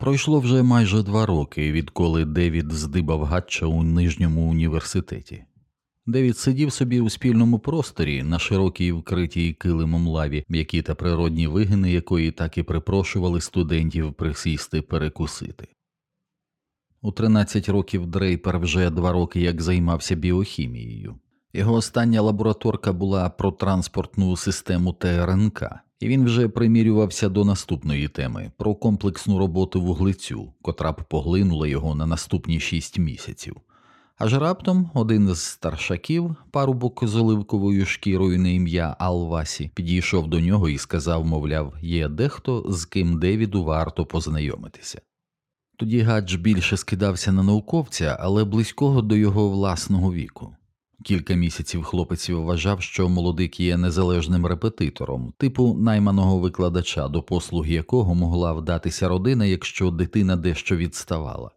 Пройшло вже майже два роки, відколи Девід здибав гатча у нижньому університеті. Девід сидів собі у спільному просторі на широкій вкритій килимом лаві, м'які та природні вигини якої так і припрошували студентів присісти перекусити. У 13 років Дрейпер вже два роки як займався біохімією. Його остання лабораторка була про транспортну систему ТРНК, і він вже примірювався до наступної теми про комплексну роботу вуглецю, котра б поглинула його на наступні шість місяців. Аж раптом один з старшаків, парубок з оливковою шкірою на ім'я Алвасі, підійшов до нього і сказав, мовляв, є дехто, з ким Девіду варто познайомитися. Тоді Гадж більше скидався на науковця, але близького до його власного віку. Кілька місяців хлопець вважав, що молодик є незалежним репетитором, типу найманого викладача, до послуг якого могла вдатися родина, якщо дитина дещо відставала.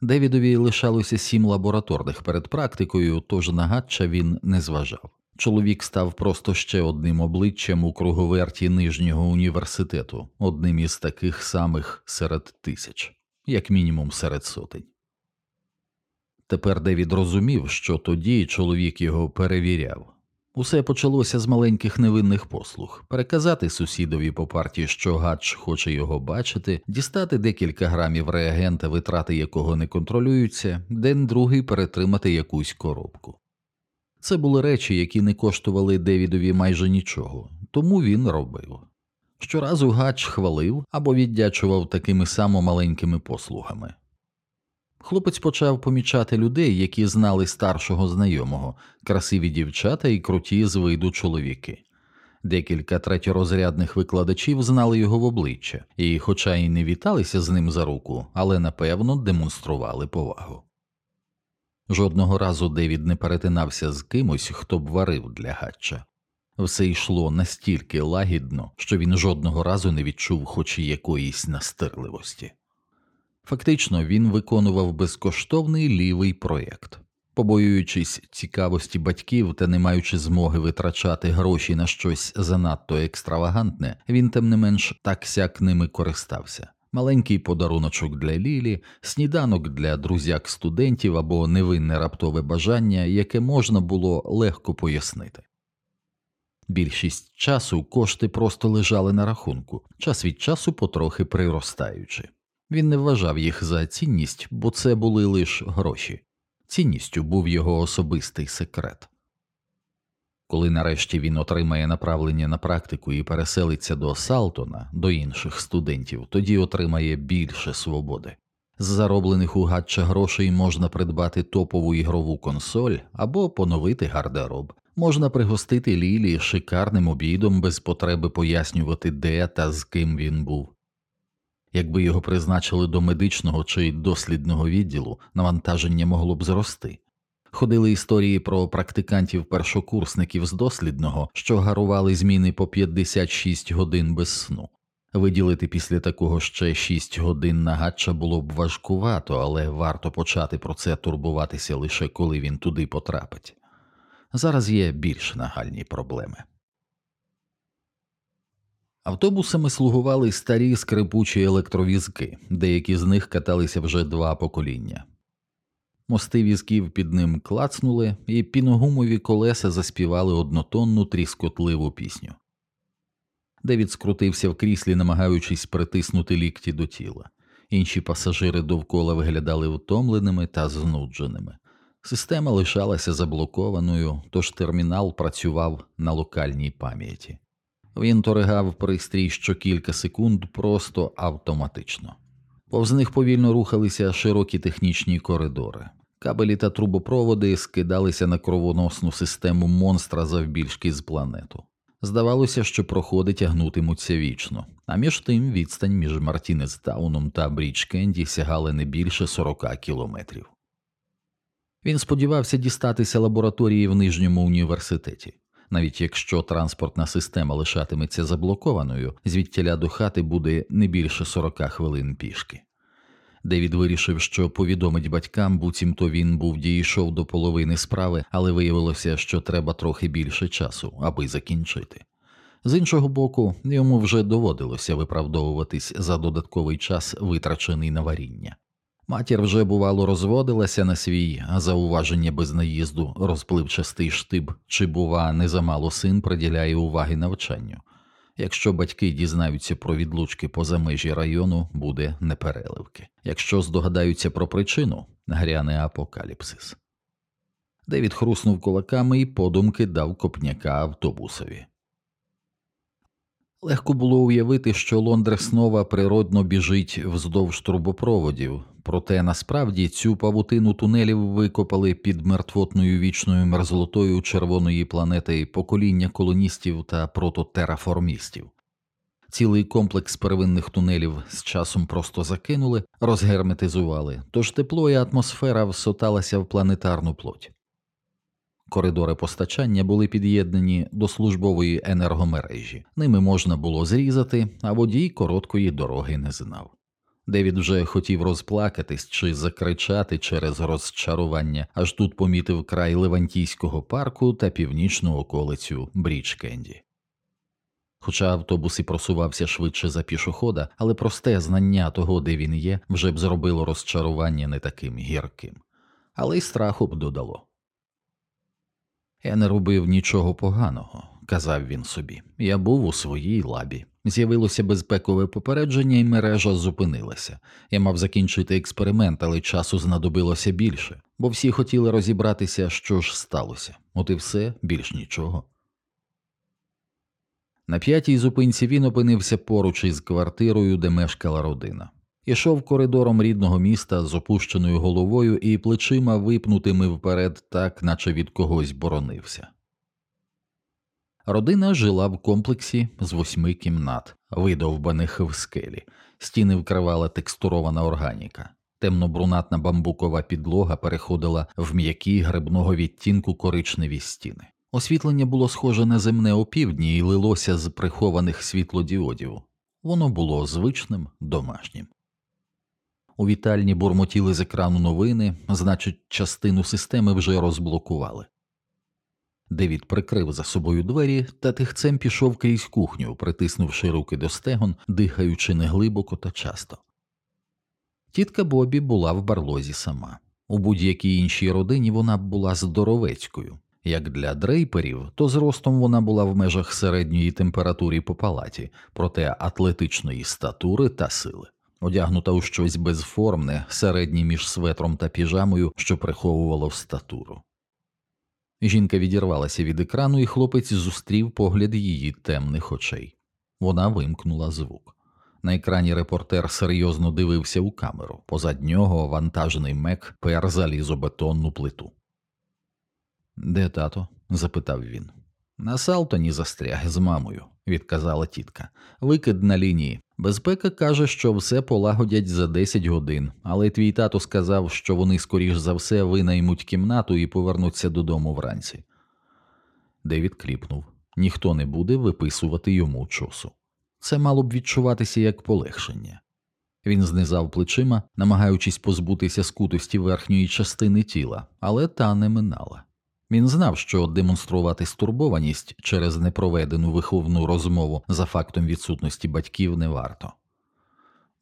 Девідові лишалося сім лабораторних перед практикою, тож на Гатча він не зважав. Чоловік став просто ще одним обличчям у круговерті нижнього університету, одним із таких самих серед тисяч, як мінімум серед сотень. Тепер Девід розумів, що тоді чоловік його перевіряв. Усе почалося з маленьких невинних послуг переказати сусідові по парті, що Гадж хоче його бачити, дістати декілька грамів реагента, витрати якого не контролюються, день другий перетримати якусь коробку. Це були речі, які не коштували Девідові майже нічого, тому він робив. Щоразу Гадж хвалив або віддячував такими само маленькими послугами. Хлопець почав помічати людей, які знали старшого знайомого, красиві дівчата і круті з виду чоловіки. Декілька третьорозрядних викладачів знали його в обличчя і, хоча й не віталися з ним за руку, але напевно демонстрували повагу. Жодного разу Девід не перетинався з кимось, хто б варив для гатча. Все йшло настільки лагідно, що він жодного разу не відчув хоч якоїсь настирливості. Фактично, він виконував безкоштовний лівий проєкт. Побоюючись цікавості батьків та не маючи змоги витрачати гроші на щось занадто екстравагантне, він тим не менш так сяк ними користався. Маленький подаруночок для Лілі, сніданок для друзяк студентів або невинне раптове бажання, яке можна було легко пояснити. Більшість часу кошти просто лежали на рахунку, час від часу потрохи приростаючи. Він не вважав їх за цінність, бо це були лише гроші. Цінністю був його особистий секрет. Коли нарешті він отримає направлення на практику і переселиться до Салтона, до інших студентів, тоді отримає більше свободи. З зароблених у гатча грошей можна придбати топову ігрову консоль або поновити гардероб, можна пригостити Лілі шикарним обідом без потреби пояснювати, де та з ким він був. Якби його призначили до медичного чи дослідного відділу, навантаження могло б зрости. Ходили історії про практикантів першокурсників з дослідного, що гарували зміни по 56 годин без сну. Виділити після такого ще 6 годин на гатча було б важкувато, але варто почати про це турбуватися лише коли він туди потрапить. Зараз є більш нагальні проблеми. Автобусами слугували старі скрипучі електровізки, деякі з них каталися вже два покоління. Мости візків під ним клацнули, і піногумові колеса заспівали однотонну тріскотливу пісню. Девід скрутився в кріслі, намагаючись притиснути лікті до тіла. Інші пасажири довкола виглядали втомленими та знудженими. Система лишалася заблокованою, тож термінал працював на локальній пам'яті. Він торигав пристрій що кілька секунд просто автоматично. Повз них повільно рухалися широкі технічні коридори. Кабелі та трубопроводи скидалися на кровоносну систему монстра завбільшки з планету. Здавалося, що проходи тягнутимуться вічно, а між тим відстань між Мартінес-Тауном та Брідж Кенді сягали не більше 40 кілометрів. Він сподівався дістатися лабораторії в нижньому університеті. Навіть якщо транспортна система лишатиметься заблокованою, звідтіля до хати буде не більше 40 хвилин пішки. Девід вирішив, що повідомить батькам, буцімто він був дійшов до половини справи, але виявилося, що треба трохи більше часу, аби закінчити. З іншого боку, йому вже доводилося виправдовуватись за додатковий час, витрачений на варіння. Матір вже, бувало, розводилася на свій зауваження без наїзду, розпливчастий штиб, чи, бува, не замало син приділяє уваги навчанню. Якщо батьки дізнаються про відлучки поза межі району, буде непереливки. Якщо здогадаються про причину, гряне апокаліпсис. Девід хруснув кулаками і подумки дав копняка автобусові. Легко було уявити, що Лондреснова природно біжить вздовж трубопроводів, проте насправді цю павутину тунелів викопали під мертвотною вічною мерзлотою червоної планети покоління колоністів та прототераформістів. Цілий комплекс первинних тунелів з часом просто закинули, розгерметизували, тож тепло і атмосфера всоталася в планетарну плоть. Коридори постачання були під'єднані до службової енергомережі, ними можна було зрізати, а водій короткої дороги не знав. Девід вже хотів розплакатись чи закричати через розчарування, аж тут помітив край Левантійського парку та північну околицю Бріч Кенді. Хоча автобус і просувався швидше за пішохода, але просте знання того, де він є, вже б зробило розчарування не таким гірким, але й страху б додало. Я не робив нічого поганого, казав він собі. Я був у своїй лабі. З'явилося безпекове попередження, і мережа зупинилася. Я мав закінчити експеримент, але часу знадобилося більше, бо всі хотіли розібратися, що ж сталося. От і все, більш нічого. На п'ятій зупинці він опинився поруч із квартирою, де мешкала родина. Ішов коридором рідного міста з опущеною головою і плечима випнутими вперед, так наче від когось боронився. Родина жила в комплексі з восьми кімнат, видовбаних в скелі, стіни вкривала текстурована органіка, темно-брунатна бамбукова підлога переходила в м'які грибного відтінку коричневі стіни. Освітлення було схоже на земне опівдні і лилося з прихованих світлодіодів. Воно було звичним домашнім. У вітальні бурмотіли з екрану новини, значить, частину системи вже розблокували. Девід прикрив за собою двері та тихцем пішов крізь кухню, притиснувши руки до стегон, дихаючи неглибоко та часто. Тітка Бобі була в барлозі сама. У будь-якій іншій родині вона була здоровецькою. Як для дрейперів, то зростом вона була в межах середньої температури по палаті, проте атлетичної статури та сили одягнута у щось безформне, середнє між светром та піжамою, що приховувало статуру. Жінка відірвалася від екрану, і хлопець зустрів погляд її темних очей. Вона вимкнула звук. На екрані репортер серйозно дивився у камеру, позад нього вантажний мек пер залізобетонну плиту. Де тато? запитав він. На Салтоні застряг з мамою, відказала тітка. Викид на лінії. Безпека каже, що все полагодять за 10 годин, але твій тато сказав, що вони скоріш за все винаймуть кімнату і повернуться додому вранці. Девід кліпнув ніхто не буде виписувати йому чосу. Це мало б відчуватися як полегшення. Він знизав плечима, намагаючись позбутися скутості верхньої частини тіла, але та не минала. Він знав, що демонструвати стурбованість через непроведену виховну розмову за фактом відсутності батьків не варто.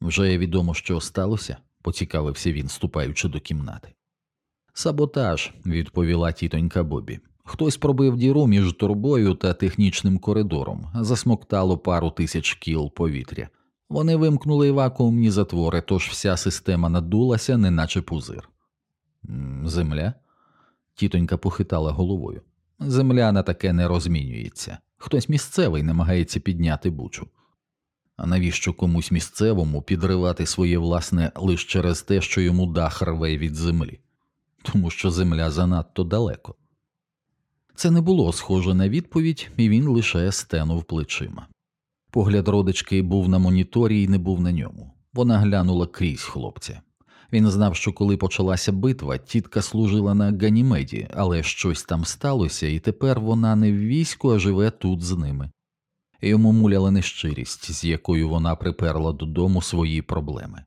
Вже відомо, що сталося, поцікавився він, ступаючи до кімнати. Саботаж, відповіла тітонька Бобі. Хтось пробив діру між турбою та технічним коридором, засмоктало пару тисяч кіл повітря. Вони вимкнули вакуумні затвори, тож вся система надулася, неначе пузир. Земля? Тітонька похитала головою. Земля на таке не розмінюється. Хтось місцевий намагається підняти бучу. А навіщо комусь місцевому підривати своє власне лише через те, що йому дах рве від землі, тому що земля занадто далеко. Це не було схоже на відповідь, і він лише стенув плечима. Погляд родички був на моніторі і не був на ньому. Вона глянула крізь хлопця. Він знав, що коли почалася битва, тітка служила на Ганімеді, але щось там сталося, і тепер вона не в війську, а живе тут з ними. Йому муляла нещирість, з якою вона приперла додому свої проблеми.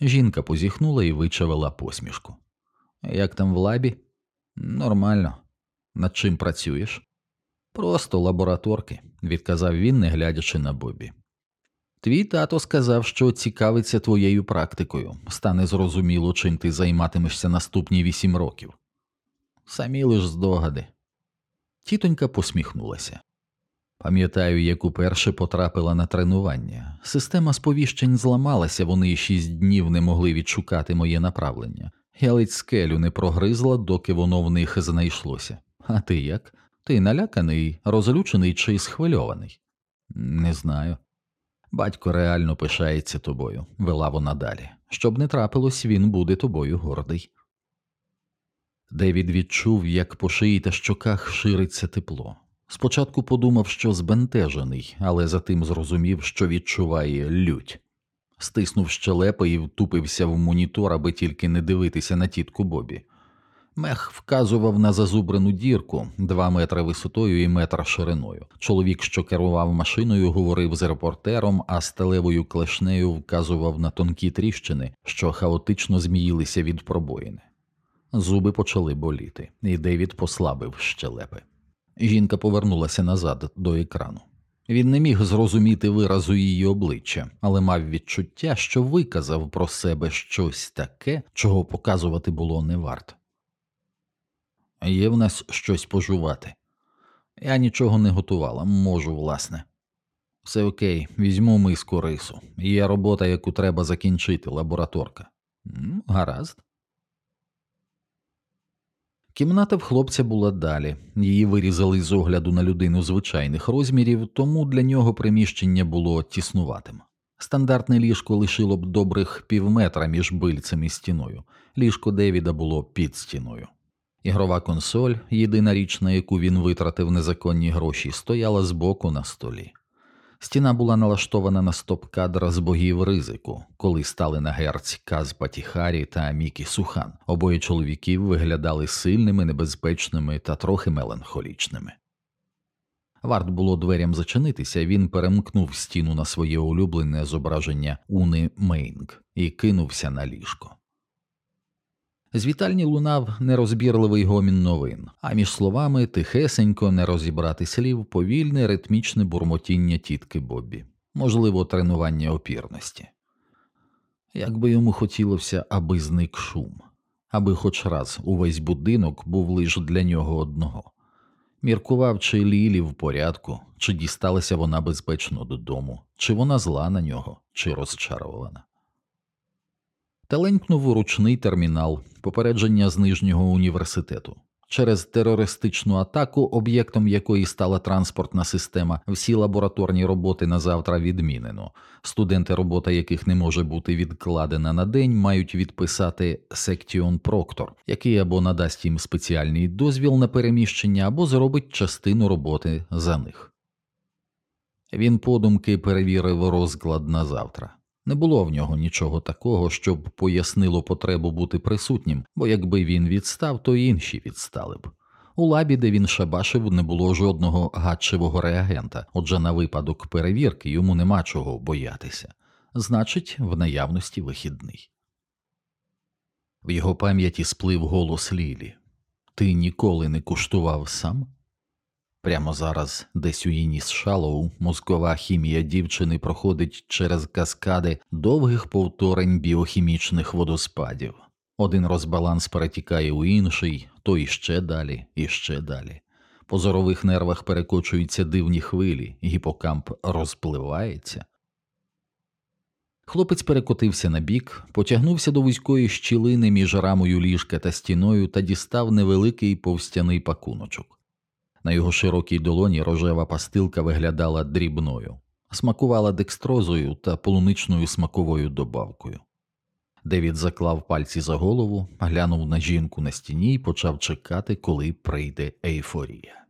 Жінка позіхнула і вичавила посмішку. Як там в лабі? Нормально. Над чим працюєш? Просто лабораторки. відказав він, не глядячи на Бобі. Твій тато сказав, що цікавиться твоєю практикою, стане зрозуміло, чим ти займатимешся наступні вісім років. Самі лиш здогади. Тітонька посміхнулася. Пам'ятаю, як уперше потрапила на тренування. Система сповіщень зламалася, вони шість днів не могли відшукати моє направлення. Я ледь скелю не прогризла, доки воно в них знайшлося. А ти як? Ти наляканий, розлючений чи схвильований? Не знаю. Батько реально пишається тобою, вела вона далі. Щоб не трапилось, він буде тобою гордий. Девід відчув, як по шиї та щоках шириться тепло. Спочатку подумав, що збентежений, але затим зрозумів, що відчуває лють. Стиснув щелепи і втупився в монітор, аби тільки не дивитися на тітку Бобі. Мех вказував на зазубрену дірку два метри висотою і метр шириною. Чоловік, що керував машиною, говорив з репортером, а сталевою клешнею вказував на тонкі тріщини, що хаотично зміїлися від пробоїни. Зуби почали боліти, і Девід послабив щелепи. Жінка повернулася назад до екрану. Він не міг зрозуміти виразу її обличчя, але мав відчуття, що виказав про себе щось таке, чого показувати було не варто. Є в нас щось пожувати. Я нічого не готувала, можу, власне. Все окей, візьму миску рису. Є робота, яку треба закінчити, лабораторка. Гаразд. Кімната в хлопця була далі, її вирізали з огляду на людину звичайних розмірів, тому для нього приміщення було тіснуватим. Стандартне ліжко лишило б добрих півметра між бильцем і стіною, ліжко Девіда було під стіною. Ігрова консоль, єдина річ, на яку він витратив незаконні гроші, стояла збоку на столі. Стіна була налаштована на стоп-кадр з богів ризику, коли стали на герць Каз Патіхарі та Мікі Сухан. Обоє чоловіків виглядали сильними, небезпечними та трохи меланхолічними. Варт було дверям зачинитися, він перемкнув стіну на своє улюблене зображення Уни Мейнг і кинувся на ліжко. З вітальні лунав нерозбірливий гомін новин, а між словами тихесенько не розібрати слів повільне ритмічне бурмотіння тітки Боббі, можливо, тренування опірності. Як би йому хотілося, аби зник шум, аби хоч раз увесь будинок був лише для нього одного. Міркував, чи Лілі в порядку, чи дісталася вона безпечно додому, чи вона зла на нього, чи розчарована. Теленькнув ручний термінал, попередження з нижнього університету. Через терористичну атаку, об'єктом якої стала транспортна система, всі лабораторні роботи на завтра відмінено. Студенти, робота яких не може бути відкладена на день, мають відписати Сектіон Проктор, який або надасть їм спеціальний дозвіл на переміщення, або зробить частину роботи за них. Він подумки перевірив розклад на завтра. Не було в нього нічого такого, щоб пояснило потребу бути присутнім, бо якби він відстав, то інші відстали б. У лабі, де він шабашив, не було жодного гатчевого реагента, отже, на випадок перевірки йому нема чого боятися значить, в наявності вихідний. В його пам'яті сплив голос Лілі Ти ніколи не куштував сам? Прямо зараз, десь у Ініс Шалоу, мозкова хімія дівчини проходить через каскади довгих повторень біохімічних водоспадів. Один розбаланс перетікає у інший, то іще далі, іще далі. По зорових нервах перекочуються дивні хвилі, гіпокамп розпливається. Хлопець перекотився на бік, потягнувся до вузької щілини між рамою ліжка та стіною та дістав невеликий повстяний пакуночок. На його широкій долоні рожева пастилка виглядала дрібною, смакувала декстрозою та полуничною смаковою добавкою. Девід заклав пальці за голову, глянув на жінку на стіні і почав чекати, коли прийде ейфорія.